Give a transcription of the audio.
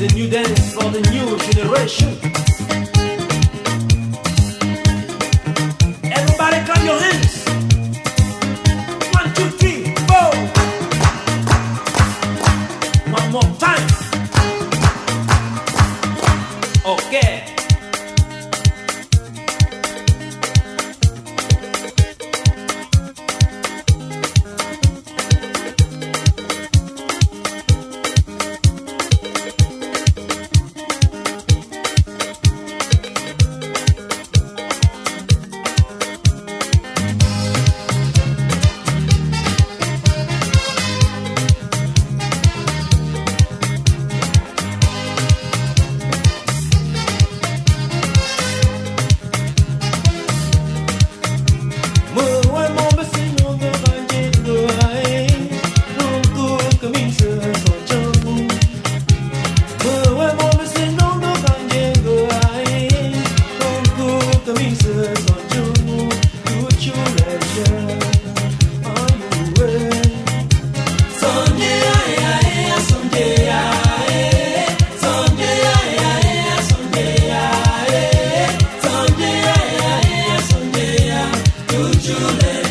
the new dance for the new generation. Someday I